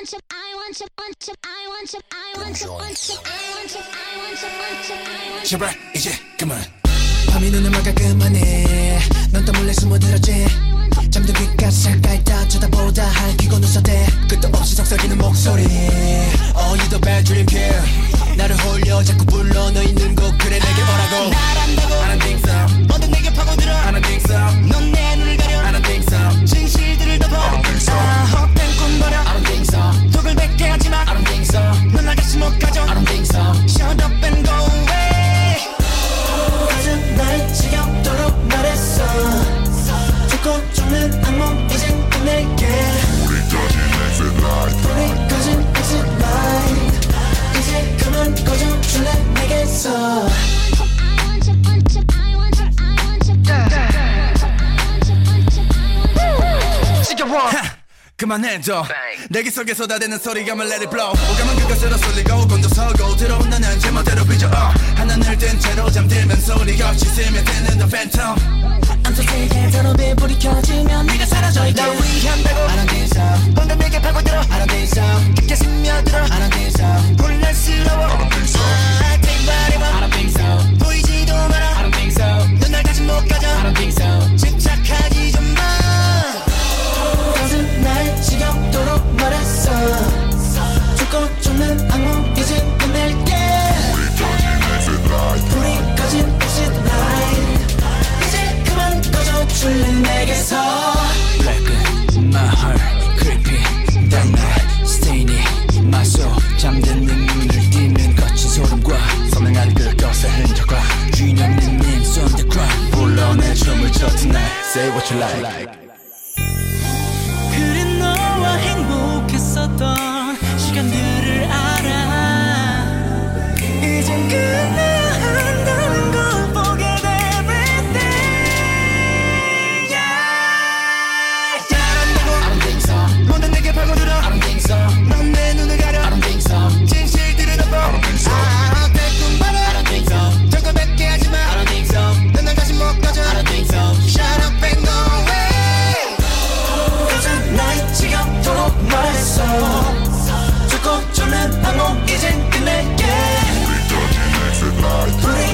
want you, I want you, want you, I want you, I want you, want you, I want you, I want you, want you, I want you. 제발 이제 그만 밤이 눈을 막아 그만해 넌또 몰래 숨어들었지 잠든 귓가에 잠깐 다 쳐다보다 할퀴고 눈썹대 끝도 없이 속삭이는 목소리 Oh you the bad dream killer 나를 홀려 자꾸 불러 너 있는 곳 그래 내게 오라고 나란 exit light 이제 그만 꺼져줄래 내게서. I want you, want you, I want you, I want you, I want you, I want you, want you, I want you. 그만해줘. 내기 속에 쏟아대는 소리감을 let it blow. 오감은 그것으로 쏠리고 곤두서고 들어온 나는 제멋대로 삐져 어. 하나를 든 채로 잠들면 소리가 없이 스며드는 the phantom. 암소 세계대로 불이 켜지면 tonight say what you like Put it